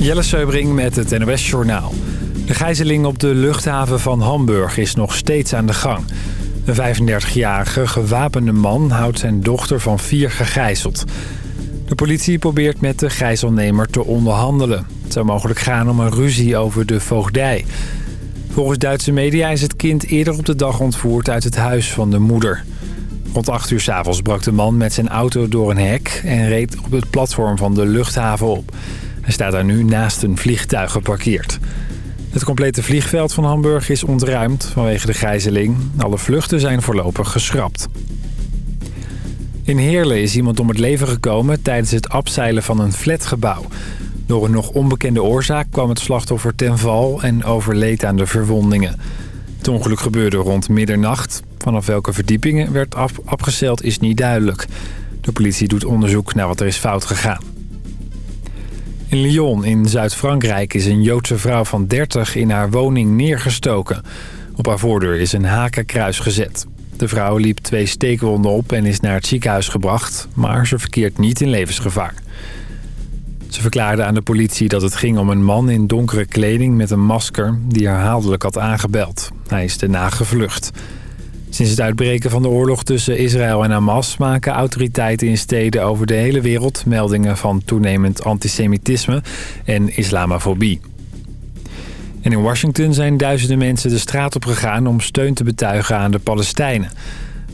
Jelle Seubring met het NOS Journaal. De gijzeling op de luchthaven van Hamburg is nog steeds aan de gang. Een 35-jarige gewapende man houdt zijn dochter van vier gegijzeld. De politie probeert met de gijzelnemer te onderhandelen. Het zou mogelijk gaan om een ruzie over de voogdij. Volgens Duitse media is het kind eerder op de dag ontvoerd uit het huis van de moeder. Rond 8 uur s avonds brak de man met zijn auto door een hek... en reed op het platform van de luchthaven op. Hij staat daar nu naast een vliegtuig geparkeerd. Het complete vliegveld van Hamburg is ontruimd vanwege de gijzeling. Alle vluchten zijn voorlopig geschrapt. In Heerlen is iemand om het leven gekomen tijdens het afzeilen van een flatgebouw. Door een nog onbekende oorzaak kwam het slachtoffer ten val en overleed aan de verwondingen. Het ongeluk gebeurde rond middernacht. Vanaf welke verdiepingen werd af is niet duidelijk. De politie doet onderzoek naar wat er is fout gegaan. In Lyon in Zuid-Frankrijk is een Joodse vrouw van 30 in haar woning neergestoken. Op haar voordeur is een hakenkruis gezet. De vrouw liep twee steekwonden op en is naar het ziekenhuis gebracht... maar ze verkeert niet in levensgevaar. Ze verklaarde aan de politie dat het ging om een man in donkere kleding met een masker... die herhaaldelijk had aangebeld. Hij is daarna gevlucht. Sinds het uitbreken van de oorlog tussen Israël en Hamas... maken autoriteiten in steden over de hele wereld... meldingen van toenemend antisemitisme en islamofobie. En in Washington zijn duizenden mensen de straat op gegaan... om steun te betuigen aan de Palestijnen.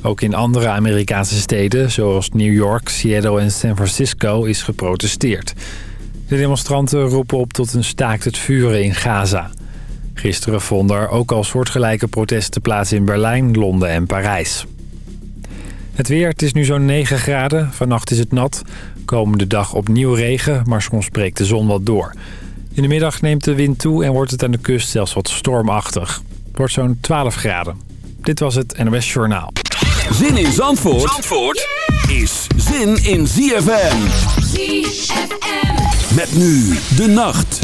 Ook in andere Amerikaanse steden, zoals New York, Seattle en San Francisco... is geprotesteerd. De demonstranten roepen op tot een staakt het vuren in Gaza... Gisteren vonden er ook al soortgelijke protesten plaats in Berlijn, Londen en Parijs. Het weer, het is nu zo'n 9 graden. Vannacht is het nat. Komende dag opnieuw regen, maar soms breekt de zon wat door. In de middag neemt de wind toe en wordt het aan de kust zelfs wat stormachtig. Het wordt zo'n 12 graden. Dit was het NOS Journaal. Zin in Zandvoort, Zandvoort is zin in ZFM. ZFM. Met nu de nacht.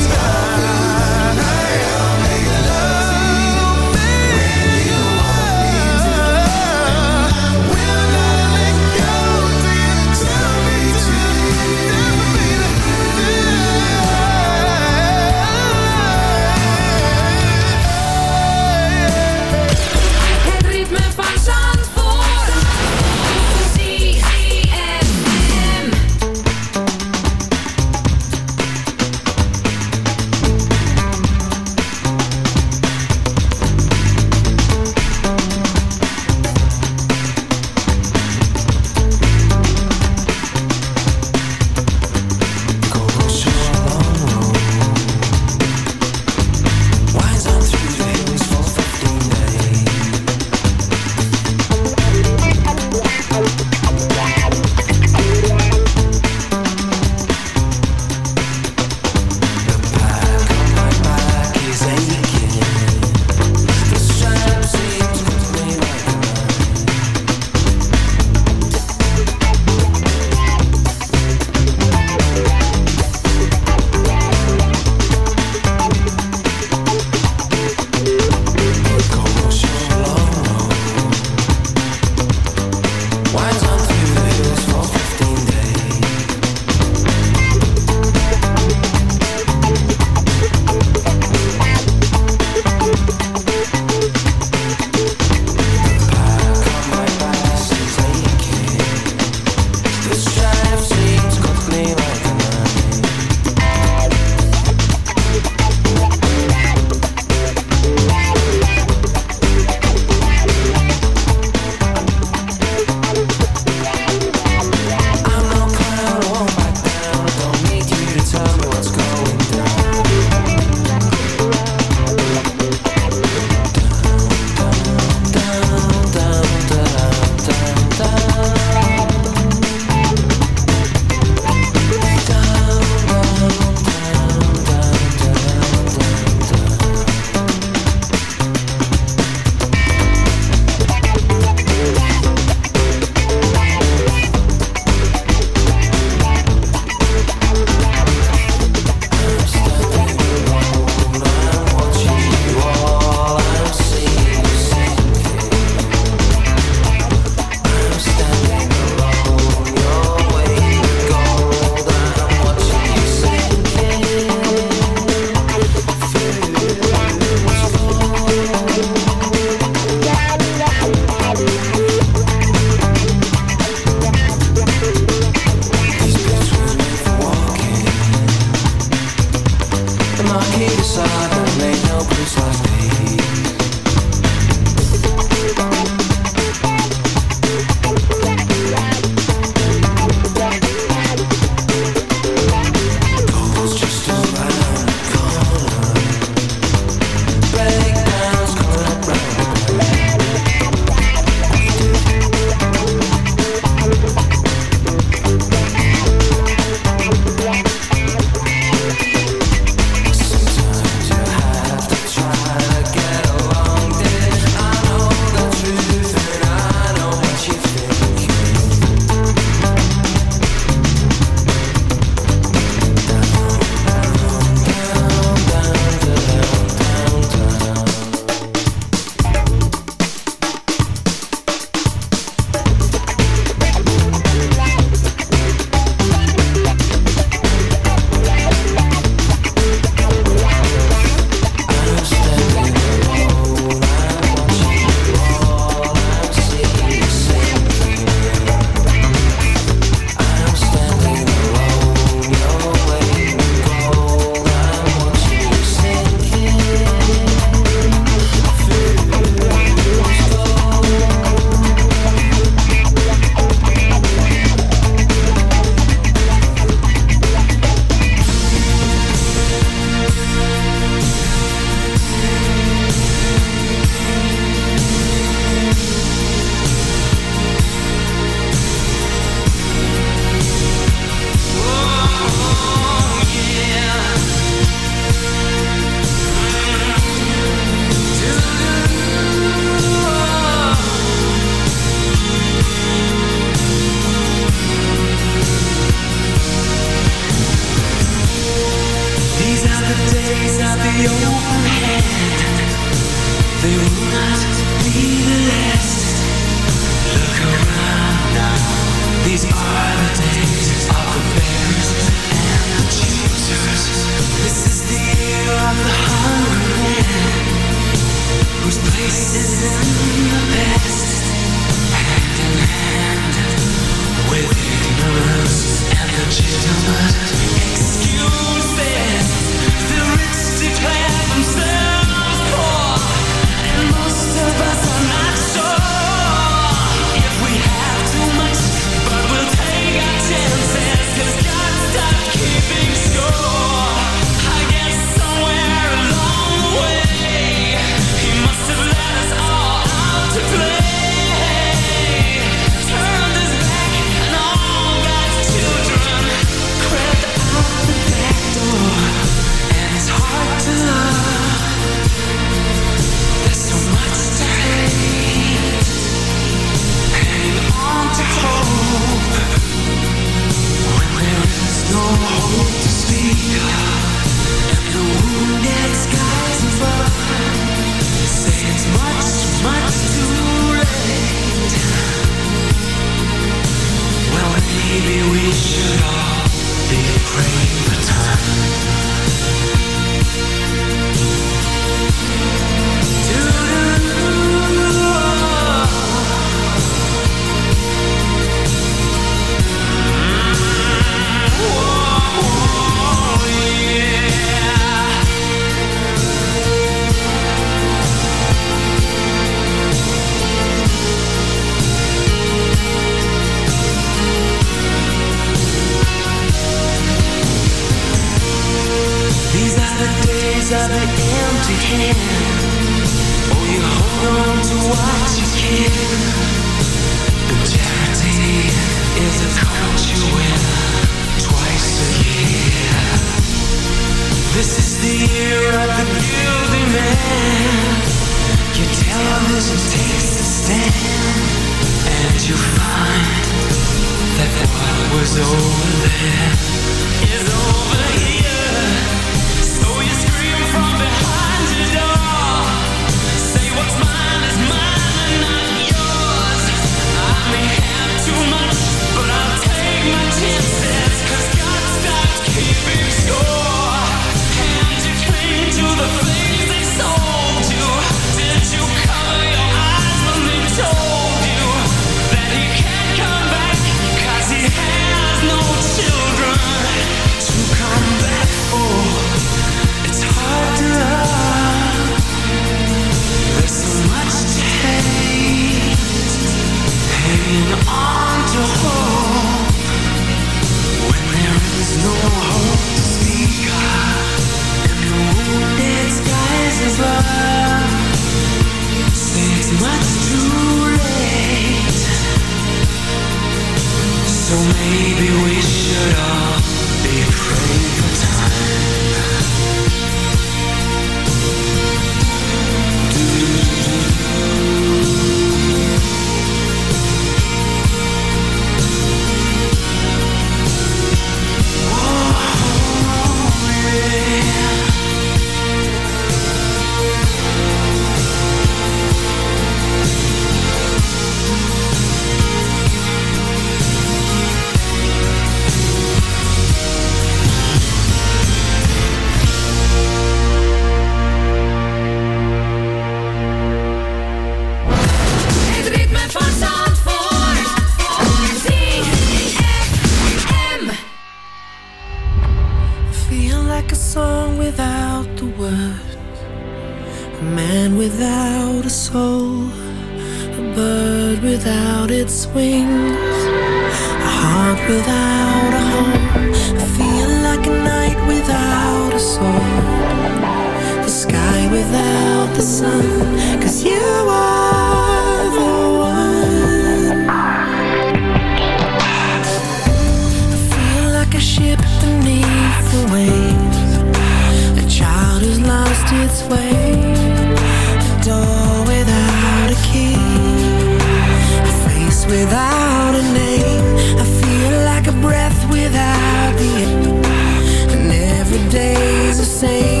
There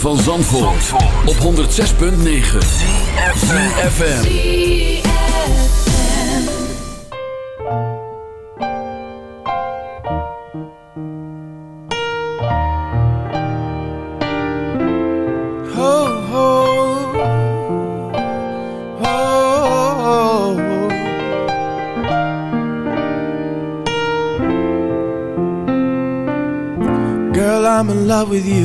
van Zandvoort, op 106.9 ZFM. Ho, ho. Ho. Girl, I'm in love with you,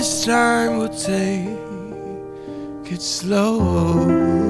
This time we'll take it slow.